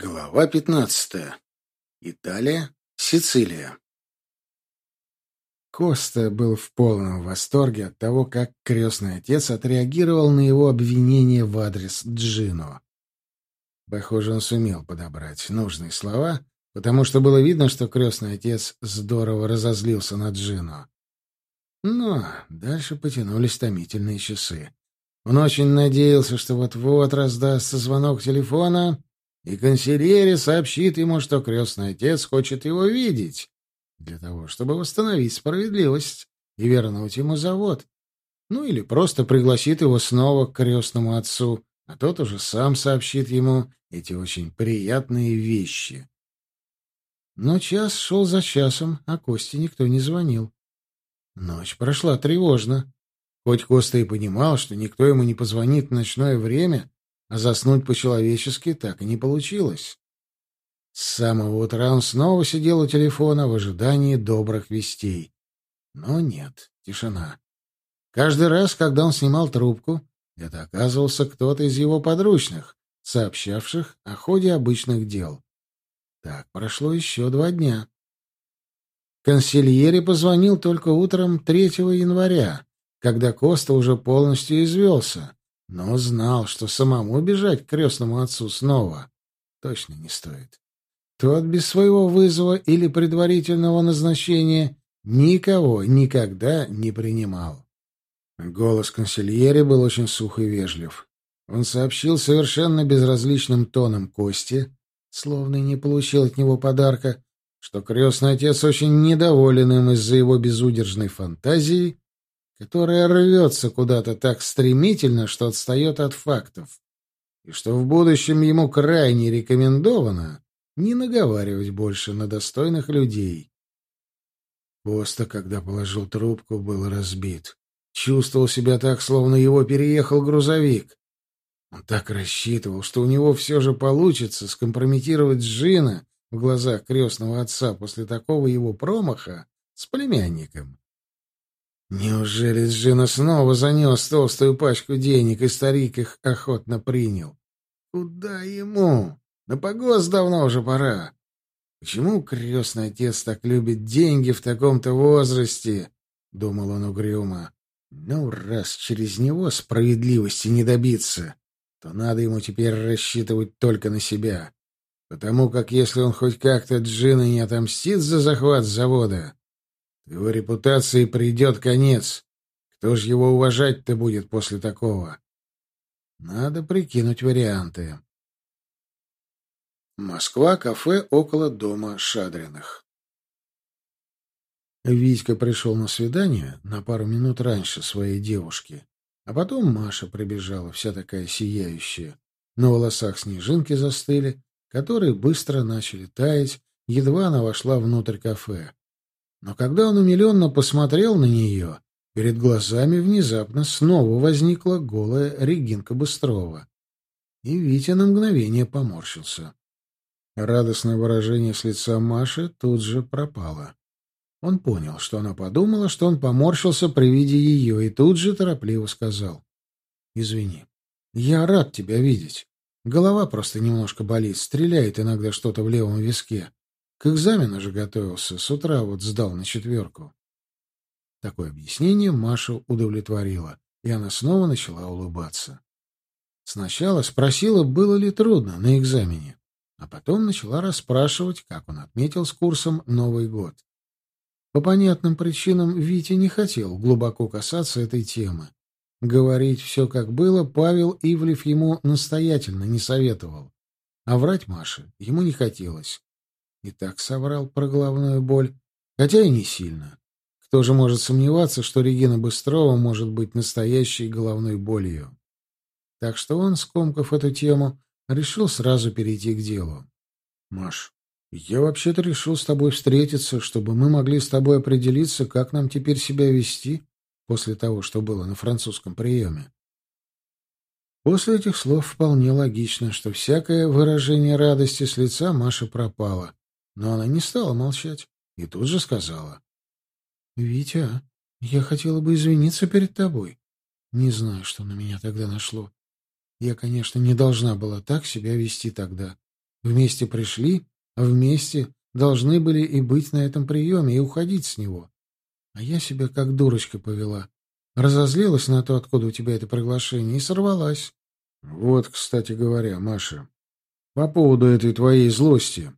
Глава пятнадцатая. Италия, Сицилия. Коста был в полном восторге от того, как крестный отец отреагировал на его обвинение в адрес Джино. Похоже, он сумел подобрать нужные слова, потому что было видно, что крестный отец здорово разозлился на Джино. Но дальше потянулись томительные часы. Он очень надеялся, что вот-вот раздастся звонок телефона и консильери сообщит ему, что крестный отец хочет его видеть, для того, чтобы восстановить справедливость и вернуть ему завод. Ну или просто пригласит его снова к крестному отцу, а тот уже сам сообщит ему эти очень приятные вещи. Но час шел за часом, а Косте никто не звонил. Ночь прошла тревожно. Хоть Коста и понимал, что никто ему не позвонит в ночное время, а заснуть по-человечески так и не получилось. С самого утра он снова сидел у телефона в ожидании добрых вестей. Но нет, тишина. Каждый раз, когда он снимал трубку, это оказывался кто-то из его подручных, сообщавших о ходе обычных дел. Так прошло еще два дня. Консильери позвонил только утром 3 января, когда Коста уже полностью извелся но знал, что самому бежать к крестному отцу снова точно не стоит. Тот без своего вызова или предварительного назначения никого никогда не принимал. Голос консильери был очень сух и вежлив. Он сообщил совершенно безразличным тоном Кости, словно не получил от него подарка, что крестный отец очень недоволен им из-за его безудержной фантазии которая рвется куда-то так стремительно, что отстает от фактов, и что в будущем ему крайне рекомендовано не наговаривать больше на достойных людей. Коста, когда положил трубку, был разбит. Чувствовал себя так, словно его переехал грузовик. Он так рассчитывал, что у него все же получится скомпрометировать Джина в глазах крестного отца после такого его промаха с племянником. Неужели Джина снова занес толстую пачку денег, и старик их охотно принял? Куда ему? На погост давно уже пора. Почему крестный отец так любит деньги в таком-то возрасте? — думал он угрюмо. Ну, раз через него справедливости не добиться, то надо ему теперь рассчитывать только на себя. Потому как если он хоть как-то Джина не отомстит за захват завода, его репутации придет конец. Кто ж его уважать-то будет после такого? Надо прикинуть варианты. Москва, кафе около дома Шадриных. Витька пришел на свидание на пару минут раньше своей девушки, а потом Маша прибежала, вся такая сияющая. На волосах снежинки застыли, которые быстро начали таять, едва она вошла внутрь кафе. Но когда он умиленно посмотрел на нее, перед глазами внезапно снова возникла голая Регинка Быстрова. И Витя на мгновение поморщился. Радостное выражение с лица Маши тут же пропало. Он понял, что она подумала, что он поморщился при виде ее, и тут же торопливо сказал. — Извини, я рад тебя видеть. Голова просто немножко болит, стреляет иногда что-то в левом виске. К экзамену же готовился, с утра вот сдал на четверку. Такое объяснение Машу удовлетворило, и она снова начала улыбаться. Сначала спросила, было ли трудно на экзамене, а потом начала расспрашивать, как он отметил с курсом Новый год. По понятным причинам Витя не хотел глубоко касаться этой темы. Говорить все как было Павел Ивлев ему настоятельно не советовал. А врать Маше ему не хотелось. И так соврал про головную боль, хотя и не сильно. Кто же может сомневаться, что Регина Быстрова может быть настоящей головной болью? Так что он, скомкав эту тему, решил сразу перейти к делу. — Маш, я вообще-то решил с тобой встретиться, чтобы мы могли с тобой определиться, как нам теперь себя вести после того, что было на французском приеме. После этих слов вполне логично, что всякое выражение радости с лица Маши пропало, но она не стала молчать и тут же сказала. — Витя, я хотела бы извиниться перед тобой. Не знаю, что на меня тогда нашло. Я, конечно, не должна была так себя вести тогда. Вместе пришли, а вместе должны были и быть на этом приеме, и уходить с него. А я себя как дурочка повела. Разозлилась на то, откуда у тебя это приглашение, и сорвалась. Вот, кстати говоря, Маша, по поводу этой твоей злости.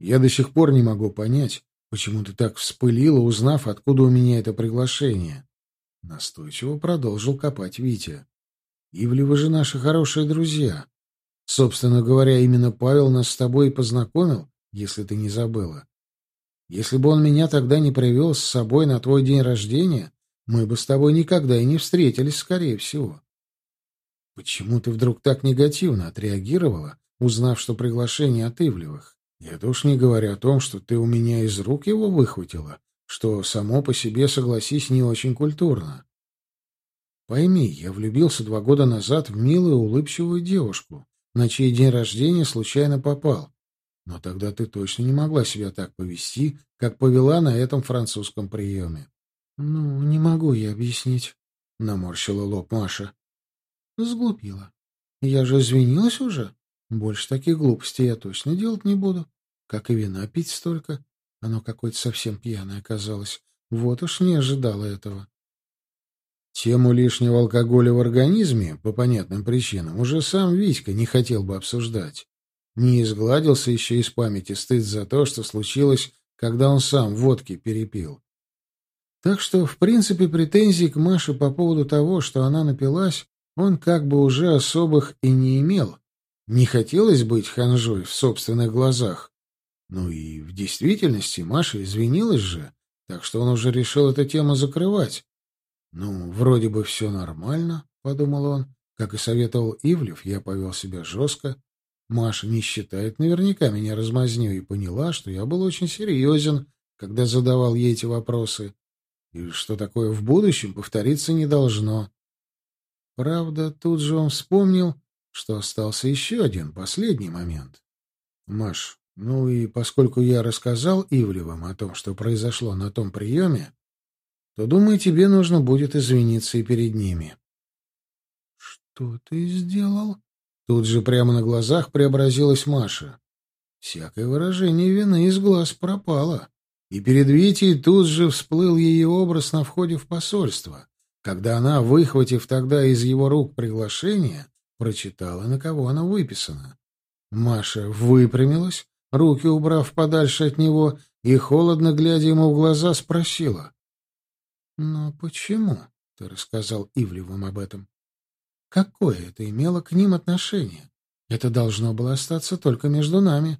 Я до сих пор не могу понять, почему ты так вспылила, узнав, откуда у меня это приглашение. Настойчиво продолжил копать Витя. Ивлевы же наши хорошие друзья. Собственно говоря, именно Павел нас с тобой и познакомил, если ты не забыла. Если бы он меня тогда не привел с собой на твой день рождения, мы бы с тобой никогда и не встретились, скорее всего. Почему ты вдруг так негативно отреагировала, узнав, что приглашение от Ивлевых? Это уж не говоря о том, что ты у меня из рук его выхватила, что само по себе, согласись, не очень культурно. Пойми, я влюбился два года назад в милую улыбчивую девушку, на чей день рождения случайно попал. Но тогда ты точно не могла себя так повести, как повела на этом французском приеме. — Ну, не могу я объяснить, — наморщила лоб Маша. — Сглупила. Я же извинилась уже. Больше таких глупостей я точно делать не буду. Как и вина пить столько. Оно какое-то совсем пьяное оказалось. Вот уж не ожидала этого. Тему лишнего алкоголя в организме, по понятным причинам, уже сам Витька не хотел бы обсуждать. Не изгладился еще из памяти стыд за то, что случилось, когда он сам водки перепил. Так что, в принципе, претензий к Маше по поводу того, что она напилась, он как бы уже особых и не имел. Не хотелось быть ханжой в собственных глазах. Ну и в действительности Маша извинилась же, так что он уже решил эту тему закрывать. «Ну, вроде бы все нормально», — подумал он. Как и советовал Ивлев, я повел себя жестко. Маша не считает наверняка меня размазню и поняла, что я был очень серьезен, когда задавал ей эти вопросы, и что такое в будущем повториться не должно. Правда, тут же он вспомнил, что остался еще один, последний момент. «Маш, ну и поскольку я рассказал Ивлевым о том, что произошло на том приеме, то, думаю, тебе нужно будет извиниться и перед ними. — Что ты сделал? Тут же прямо на глазах преобразилась Маша. Всякое выражение вины из глаз пропало. И перед Витей тут же всплыл ее образ на входе в посольство, когда она, выхватив тогда из его рук приглашение, прочитала, на кого она выписана. Маша выпрямилась, руки убрав подальше от него, и, холодно глядя ему в глаза, спросила. Но почему ты рассказал Ивлевым об этом? Какое это имело к ним отношение? Это должно было остаться только между нами.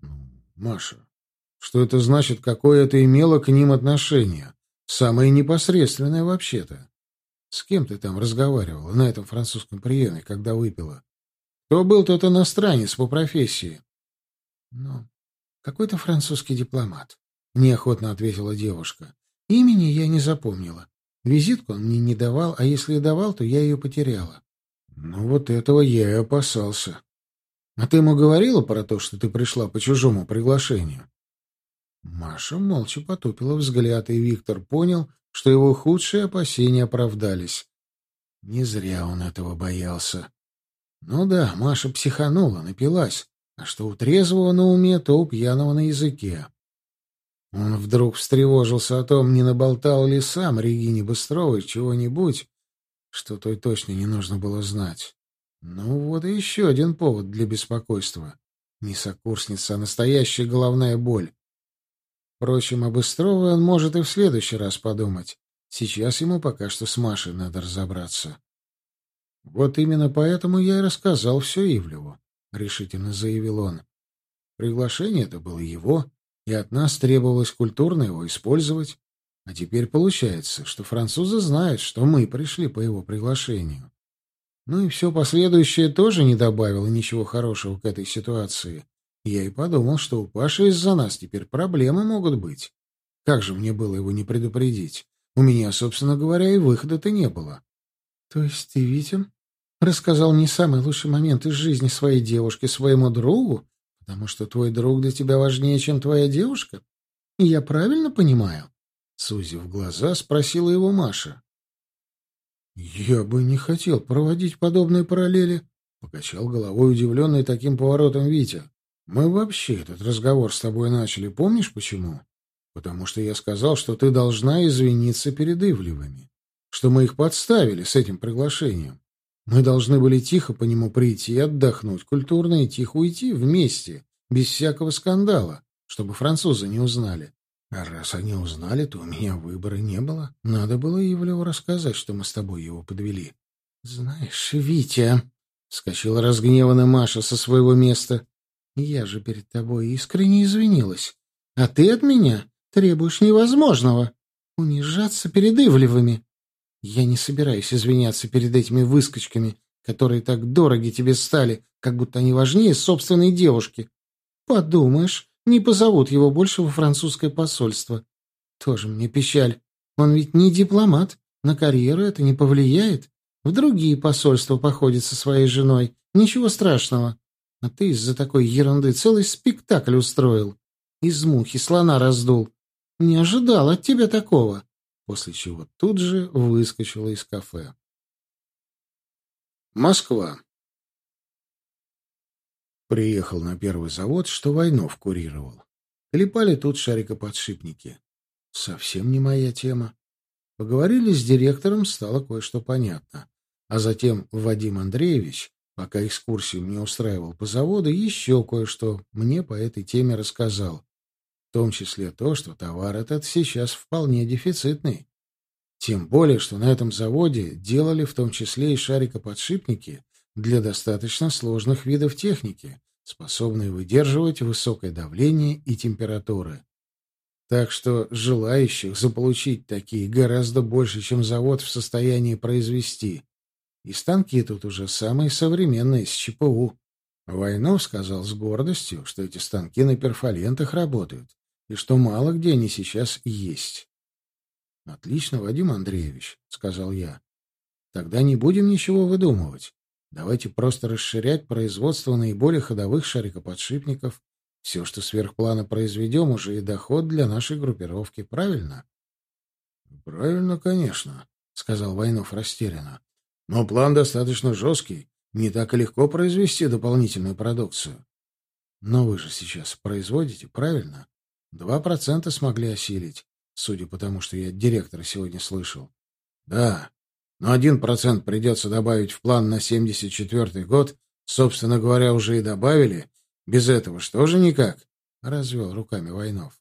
Ну, Маша, что это значит, какое это имело к ним отношение? Самое непосредственное вообще-то. С кем ты там разговаривала на этом французском приеме, когда выпила? Кто был тот иностранец по профессии? Ну, какой-то французский дипломат, неохотно ответила девушка. Имени я не запомнила. Визитку он мне не давал, а если и давал, то я ее потеряла. Ну вот этого я и опасался. А ты ему говорила про то, что ты пришла по чужому приглашению? Маша молча потупила взгляд, и Виктор понял, что его худшие опасения оправдались. Не зря он этого боялся. Ну да, Маша психанула, напилась, а что у трезвого на уме, то у пьяного на языке. Он вдруг встревожился о том, не наболтал ли сам Регине Быстровой чего-нибудь, что той точно не нужно было знать. Ну вот и еще один повод для беспокойства. Не сокурсница, а настоящая головная боль. Впрочем, о Быстровой он может и в следующий раз подумать. Сейчас ему пока что с Машей надо разобраться. Вот именно поэтому я и рассказал все Ивлеву, — решительно заявил он. Приглашение это было его, и от нас требовалось культурно его использовать. А теперь получается, что французы знают, что мы пришли по его приглашению. Ну и все последующее тоже не добавило ничего хорошего к этой ситуации. Я и подумал, что у Паши из-за нас теперь проблемы могут быть. Как же мне было его не предупредить? У меня, собственно говоря, и выхода-то не было. — То есть ты, Витя, рассказал не самый лучший момент из жизни своей девушки своему другу, Потому что твой друг для тебя важнее, чем твоя девушка? Я правильно понимаю? Сузив глаза, спросила его Маша. Я бы не хотел проводить подобные параллели, — покачал головой удивленный таким поворотом Витя. «Мы вообще этот разговор с тобой начали, помнишь почему? Потому что я сказал, что ты должна извиниться перед Ивлевыми, что мы их подставили с этим приглашением. Мы должны были тихо по нему прийти, отдохнуть, культурно и тихо уйти вместе, без всякого скандала, чтобы французы не узнали. А раз они узнали, то у меня выбора не было. Надо было Ивлеву рассказать, что мы с тобой его подвели. — Знаешь, Витя, — вскочила разгневанная Маша со своего места, — я же перед тобой искренне извинилась. А ты от меня требуешь невозможного — унижаться перед Ивлевыми. Я не собираюсь извиняться перед этими выскочками, которые так дороги тебе стали, как будто они важнее собственной девушки. Подумаешь, не позовут его больше во французское посольство. Тоже мне печаль. Он ведь не дипломат, на карьеру это не повлияет. В другие посольства походит со своей женой. Ничего страшного. А ты из-за такой ерунды целый спектакль устроил. Из мухи слона раздул. Не ожидал от тебя такого после чего тут же выскочила из кафе. Москва. Приехал на первый завод, что Войнов курировал. Клепали тут шарикоподшипники. Совсем не моя тема. Поговорили с директором, стало кое-что понятно. А затем Вадим Андреевич, пока экскурсию мне устраивал по заводу, еще кое-что мне по этой теме рассказал. В том числе то, что товар этот сейчас вполне дефицитный. Тем более, что на этом заводе делали в том числе и шарикоподшипники для достаточно сложных видов техники, способные выдерживать высокое давление и температуры. Так что желающих заполучить такие гораздо больше, чем завод в состоянии произвести. И станки тут уже самые современные, с ЧПУ. Войнов сказал с гордостью, что эти станки на перфолентах работают и что мало где они сейчас есть. «Отлично, Вадим Андреевич», — сказал я. «Тогда не будем ничего выдумывать. Давайте просто расширять производство наиболее ходовых шарикоподшипников. Все, что сверхплана произведем, уже и доход для нашей группировки. Правильно?» «Правильно, конечно», — сказал Войнов растерянно. «Но план достаточно жесткий. Не так и легко произвести дополнительную продукцию. Но вы же сейчас производите, правильно? Два процента смогли осилить, судя по тому, что я директора сегодня слышал. Да, но один процент придется добавить в план на семьдесят четвертый год. Собственно говоря, уже и добавили. Без этого что же никак? Развел руками Войнов.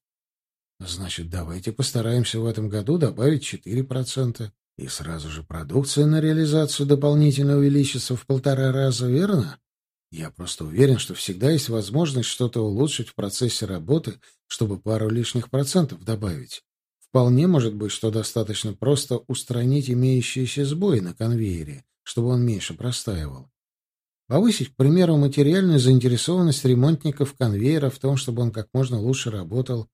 Значит, давайте постараемся в этом году добавить четыре процента. И сразу же продукция на реализацию дополнительно увеличится в полтора раза, верно? Я просто уверен, что всегда есть возможность что-то улучшить в процессе работы, чтобы пару лишних процентов добавить. Вполне может быть, что достаточно просто устранить имеющиеся сбои на конвейере, чтобы он меньше простаивал. Повысить, к примеру, материальную заинтересованность ремонтников конвейера в том, чтобы он как можно лучше работал.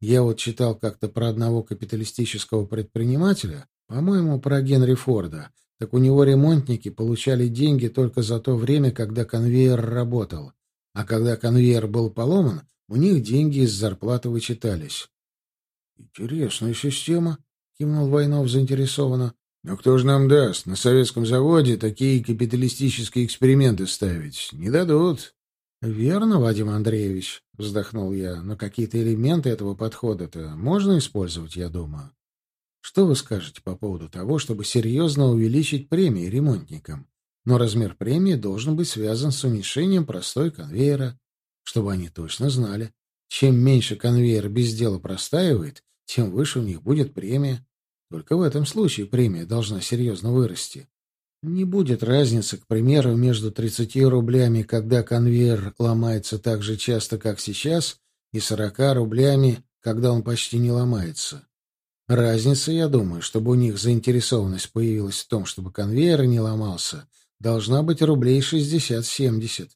Я вот читал как-то про одного капиталистического предпринимателя, по-моему, про Генри Форда, так у него ремонтники получали деньги только за то время, когда конвейер работал. А когда конвейер был поломан, у них деньги из зарплаты вычитались. «Интересная система», — кивнул Войнов заинтересованно. «Но кто же нам даст на советском заводе такие капиталистические эксперименты ставить? Не дадут». «Верно, Вадим Андреевич», — вздохнул я, — «но какие-то элементы этого подхода-то можно использовать, я думаю». Что вы скажете по поводу того, чтобы серьезно увеличить премии ремонтникам? Но размер премии должен быть связан с уменьшением простой конвейера, чтобы они точно знали. Чем меньше конвейер без дела простаивает, тем выше у них будет премия. Только в этом случае премия должна серьезно вырасти. Не будет разницы, к примеру, между 30 рублями, когда конвейер ломается так же часто, как сейчас, и 40 рублями, когда он почти не ломается. Разница, я думаю, чтобы у них заинтересованность появилась в том, чтобы конвейер не ломался, должна быть рублей 60-70.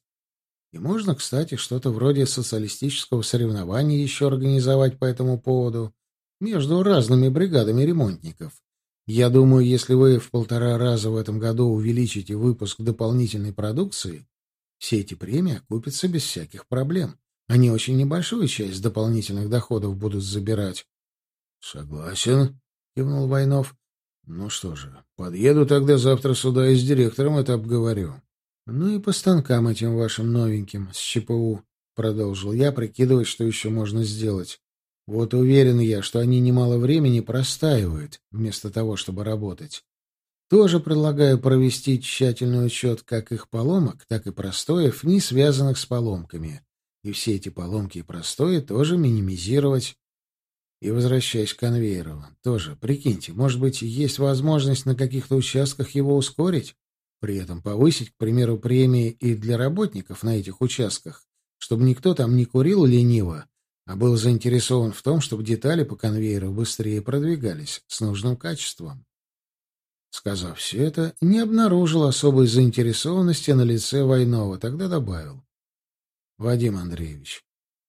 И можно, кстати, что-то вроде социалистического соревнования еще организовать по этому поводу между разными бригадами ремонтников. Я думаю, если вы в полтора раза в этом году увеличите выпуск дополнительной продукции, все эти премии окупятся без всяких проблем. Они очень небольшую часть дополнительных доходов будут забирать, Согласен, кивнул Войнов. Ну что же, подъеду тогда завтра сюда и с директором это обговорю. Ну и по станкам этим вашим новеньким, с ЧПУ, — продолжил я, прикидывать, что еще можно сделать. Вот уверен я, что они немало времени простаивают, вместо того, чтобы работать. Тоже предлагаю провести тщательный учет как их поломок, так и простоев, не связанных с поломками. И все эти поломки и простои тоже минимизировать. И возвращаясь к конвейеру, тоже, прикиньте, может быть, есть возможность на каких-то участках его ускорить? При этом повысить, к примеру, премии и для работников на этих участках, чтобы никто там не курил лениво, а был заинтересован в том, чтобы детали по конвейеру быстрее продвигались, с нужным качеством. Сказав все это, не обнаружил особой заинтересованности на лице Войнова, тогда добавил. «Вадим Андреевич,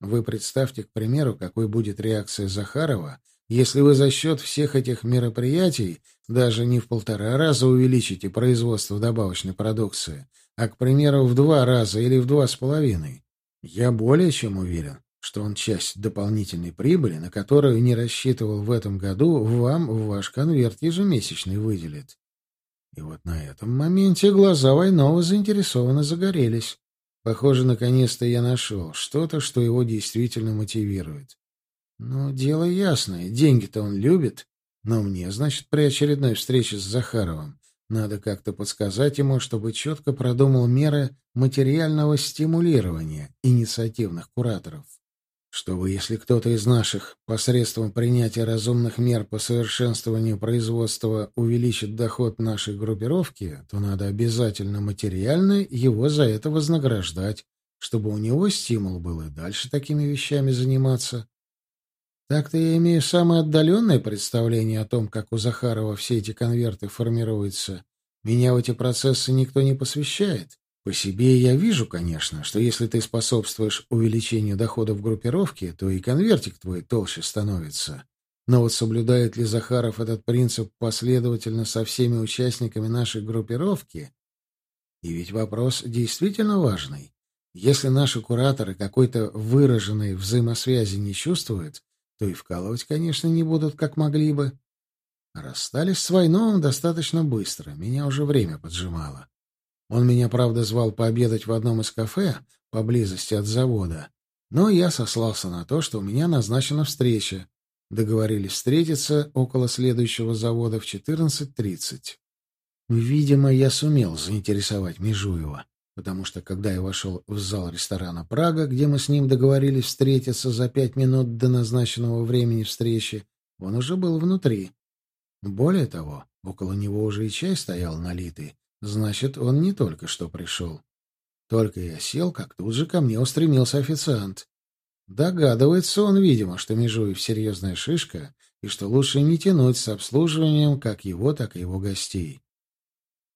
вы представьте, к примеру, какой будет реакция Захарова, если вы за счет всех этих мероприятий даже не в полтора раза увеличите производство добавочной продукции, а, к примеру, в два раза или в два с половиной. Я более чем уверен, что он часть дополнительной прибыли, на которую не рассчитывал в этом году, вам в ваш конверт ежемесячный выделит. И вот на этом моменте глаза Войнова заинтересованно загорелись. Похоже, наконец-то я нашел что-то, что его действительно мотивирует. Ну, дело ясное, деньги-то он любит, но мне, значит, при очередной встрече с Захаровым надо как-то подсказать ему, чтобы четко продумал меры материального стимулирования инициативных кураторов чтобы, если кто-то из наших посредством принятия разумных мер по совершенствованию производства увеличит доход нашей группировки, то надо обязательно материально его за это вознаграждать, чтобы у него стимул был и дальше такими вещами заниматься. Так-то я имею самое отдаленное представление о том, как у Захарова все эти конверты формируются. Меня в эти процессы никто не посвящает. По себе я вижу, конечно, что если ты способствуешь увеличению доходов группировки, то и конвертик твой толще становится. Но вот соблюдает ли Захаров этот принцип последовательно со всеми участниками нашей группировки? И ведь вопрос действительно важный. Если наши кураторы какой-то выраженной взаимосвязи не чувствуют, то и вкалывать, конечно, не будут, как могли бы. Расстались с Войновым достаточно быстро, меня уже время поджимало. Он меня, правда, звал пообедать в одном из кафе поблизости от завода, но я сослался на то, что у меня назначена встреча. Договорились встретиться около следующего завода в 14.30. Видимо, я сумел заинтересовать Межуева, потому что, когда я вошел в зал ресторана «Прага», где мы с ним договорились встретиться за пять минут до назначенного времени встречи, он уже был внутри. Более того, около него уже и чай стоял налитый, Значит, он не только что пришел. Только я сел, как тут же ко мне устремился официант. Догадывается он, видимо, что Межуев серьезная шишка, и что лучше не тянуть с обслуживанием как его, так и его гостей.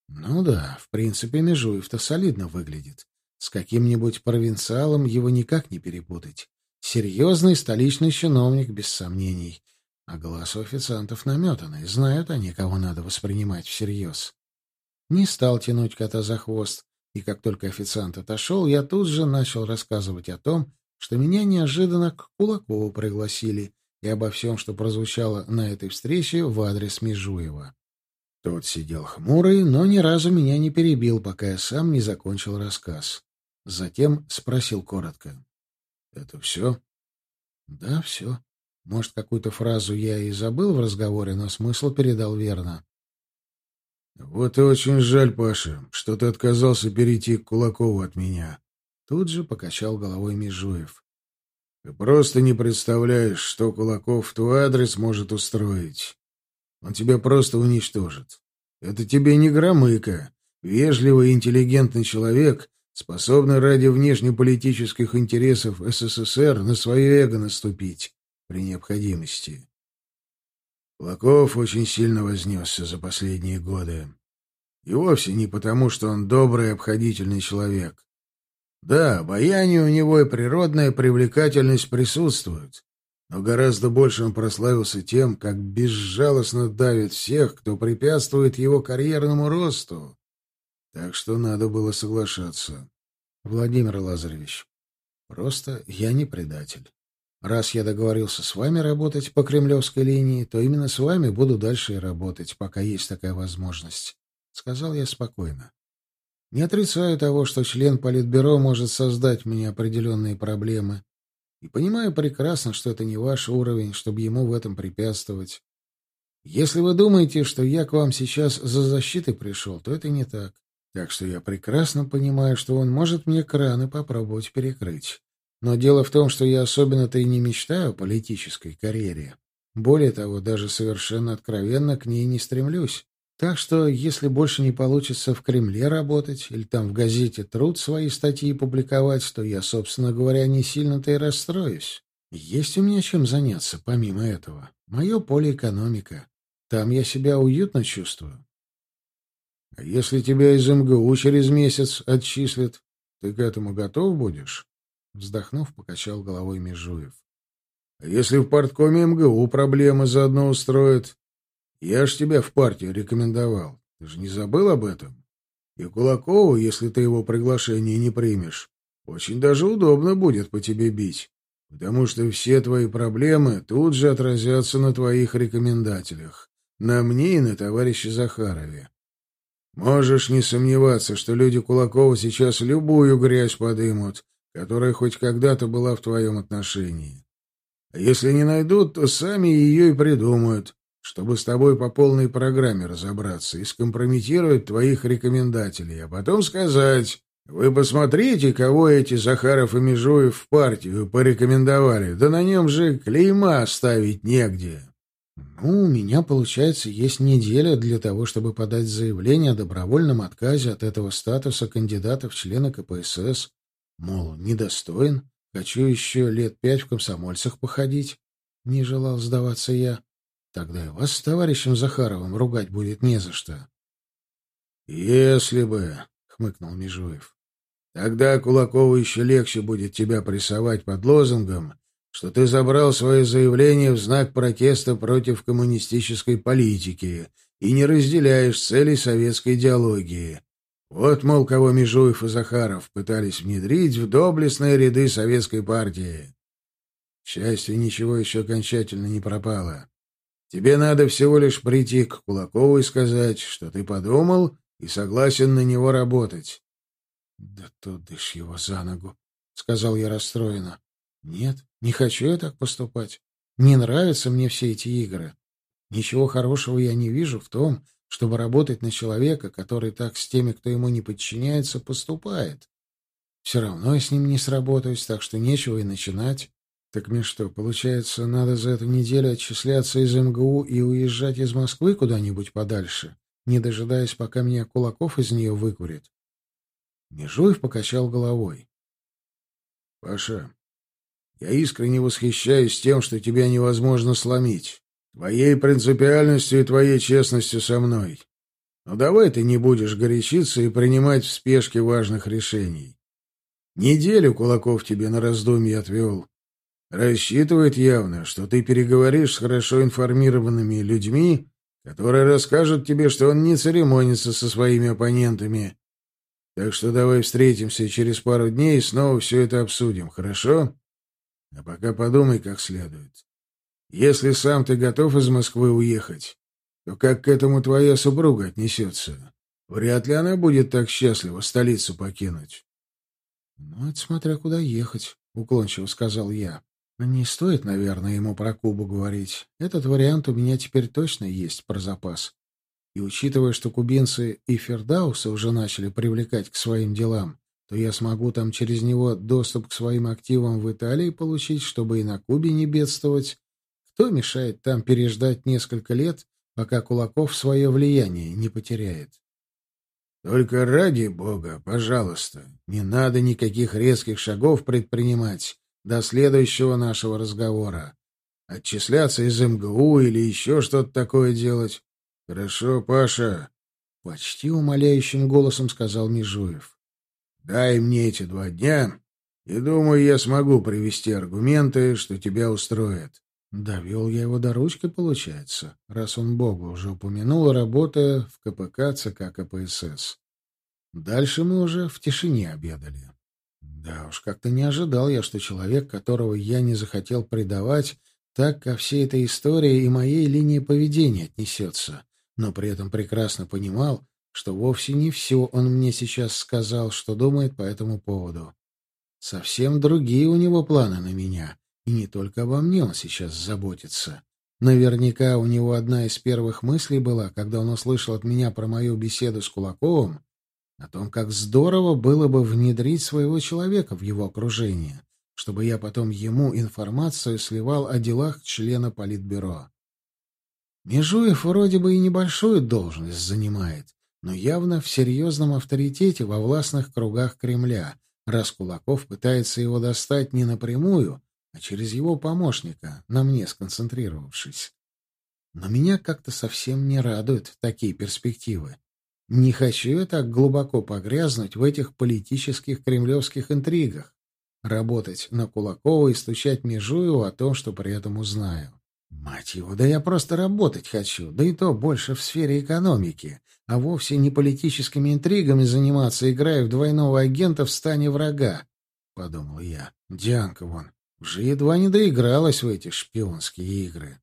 Ну да, в принципе, Межуев-то солидно выглядит. С каким-нибудь провинциалом его никак не перепутать. Серьезный столичный чиновник, без сомнений. А глаз у официантов наметанный, знают они, кого надо воспринимать всерьез. Не стал тянуть кота за хвост, и как только официант отошел, я тут же начал рассказывать о том, что меня неожиданно к Кулакову пригласили, и обо всем, что прозвучало на этой встрече в адрес Межуева. Тот сидел хмурый, но ни разу меня не перебил, пока я сам не закончил рассказ. Затем спросил коротко. — Это все? — Да, все. Может, какую-то фразу я и забыл в разговоре, но смысл передал верно. «Вот и очень жаль, Паша, что ты отказался перейти к Кулакову от меня». Тут же покачал головой Межуев. «Ты просто не представляешь, что Кулаков в твой адрес может устроить. Он тебя просто уничтожит. Это тебе не громыка, вежливый и интеллигентный человек, способный ради внешнеполитических интересов СССР на свое эго наступить при необходимости. Лаков очень сильно вознесся за последние годы. И вовсе не потому, что он добрый и обходительный человек. Да, обаяние у него и природная привлекательность присутствуют, но гораздо больше он прославился тем, как безжалостно давит всех, кто препятствует его карьерному росту. Так что надо было соглашаться. Владимир Лазаревич, просто я не предатель. Раз я договорился с вами работать по кремлевской линии, то именно с вами буду дальше и работать, пока есть такая возможность, — сказал я спокойно. Не отрицаю того, что член Политбюро может создать мне определенные проблемы. И понимаю прекрасно, что это не ваш уровень, чтобы ему в этом препятствовать. Если вы думаете, что я к вам сейчас за защитой пришел, то это не так. Так что я прекрасно понимаю, что он может мне краны попробовать перекрыть. Но дело в том, что я особенно-то и не мечтаю о политической карьере. Более того, даже совершенно откровенно к ней не стремлюсь. Так что, если больше не получится в Кремле работать или там в газете «Труд» свои статьи публиковать, то я, собственно говоря, не сильно-то и расстроюсь. Есть у меня чем заняться, помимо этого. Мое поле экономика. Там я себя уютно чувствую. А если тебя из МГУ через месяц отчислят, ты к этому готов будешь? Вздохнув, покачал головой Межуев. Если в парткоме МГУ проблемы заодно устроят? Я ж тебя в партию рекомендовал. Ты же не забыл об этом? И Кулакову, если ты его приглашение не примешь, очень даже удобно будет по тебе бить, потому что все твои проблемы тут же отразятся на твоих рекомендателях, на мне и на товарище Захарове. Можешь не сомневаться, что люди Кулакова сейчас любую грязь подымут, которая хоть когда-то была в твоем отношении. А если не найдут, то сами ее и придумают, чтобы с тобой по полной программе разобраться и скомпрометировать твоих рекомендателей, а потом сказать, вы посмотрите, кого эти Захаров и Межуев в партию порекомендовали, да на нем же клейма ставить негде. Ну, у меня, получается, есть неделя для того, чтобы подать заявление о добровольном отказе от этого статуса кандидата в члены КПСС. Мол, недостоин, Хочу еще лет пять в комсомольцах походить. Не желал сдаваться я. Тогда и вас с товарищем Захаровым ругать будет не за что. — Если бы, — хмыкнул Межуев, — тогда Кулакову еще легче будет тебя прессовать под лозунгом, что ты забрал свое заявление в знак протеста против коммунистической политики и не разделяешь целей советской идеологии. Вот, мол, кого Межуев и Захаров пытались внедрить в доблестные ряды советской партии. К счастью, ничего еще окончательно не пропало. Тебе надо всего лишь прийти к Кулакову и сказать, что ты подумал и согласен на него работать. — Да тут дышь его за ногу, — сказал я расстроенно. — Нет, не хочу я так поступать. Не нравятся мне все эти игры. Ничего хорошего я не вижу в том, чтобы работать на человека, который так с теми, кто ему не подчиняется, поступает. Все равно я с ним не сработаюсь, так что нечего и начинать. Так мне что, получается, надо за эту неделю отчисляться из МГУ и уезжать из Москвы куда-нибудь подальше, не дожидаясь, пока меня Кулаков из нее выкурит? Межуев покачал головой. — Паша, я искренне восхищаюсь тем, что тебя невозможно сломить. Твоей принципиальностью и твоей честностью со мной. Но давай ты не будешь горячиться и принимать в спешке важных решений. Неделю Кулаков тебе на раздумье отвел. Рассчитывает явно, что ты переговоришь с хорошо информированными людьми, которые расскажут тебе, что он не церемонится со своими оппонентами. Так что давай встретимся через пару дней и снова все это обсудим, хорошо? А пока подумай как следует. Если сам ты готов из Москвы уехать, то как к этому твоя супруга отнесется? Вряд ли она будет так счастлива столицу покинуть. — Ну, это смотря куда ехать, — уклончиво сказал я. — Не стоит, наверное, ему про Кубу говорить. Этот вариант у меня теперь точно есть про запас. И учитывая, что кубинцы и Фердауса уже начали привлекать к своим делам, то я смогу там через него доступ к своим активам в Италии получить, чтобы и на Кубе не бедствовать, кто мешает там переждать несколько лет, пока Кулаков свое влияние не потеряет? Только ради бога, пожалуйста, не надо никаких резких шагов предпринимать до следующего нашего разговора. Отчисляться из МГУ или еще что-то такое делать. Хорошо, Паша? Почти умоляющим голосом сказал Межуев. Дай мне эти два дня, и думаю, я смогу привести аргументы, что тебя устроят. Довел я его до ручки, получается, раз он Богу уже упомянул, работая в КПК ЦК КПСС. Дальше мы уже в тишине обедали. Да уж, как-то не ожидал я, что человек, которого я не захотел предавать, так ко всей этой истории и моей линии поведения отнесется, но при этом прекрасно понимал, что вовсе не все он мне сейчас сказал, что думает по этому поводу. Совсем другие у него планы на меня, и не только обо мне он сейчас заботится. Наверняка у него одна из первых мыслей была, когда он услышал от меня про мою беседу с Кулаковым, о том, как здорово было бы внедрить своего человека в его окружение, чтобы я потом ему информацию сливал о делах члена Политбюро. Межуев вроде бы и небольшую должность занимает, но явно в серьезном авторитете во властных кругах Кремля, раз Кулаков пытается его достать не напрямую, а через его помощника, на мне сконцентрировавшись. Но меня как-то совсем не радуют такие перспективы. Не хочу я так глубоко погрязнуть в этих политических кремлевских интригах, работать на Кулакова и стучать Межуеву о том, что при этом узнаю. Мать его, да я просто работать хочу, да и то больше в сфере экономики, а вовсе не политическими интригами заниматься, играя в двойного агента в стане врага, — подумал я. Дианка вон уже едва не доигралась в эти шпионские игры.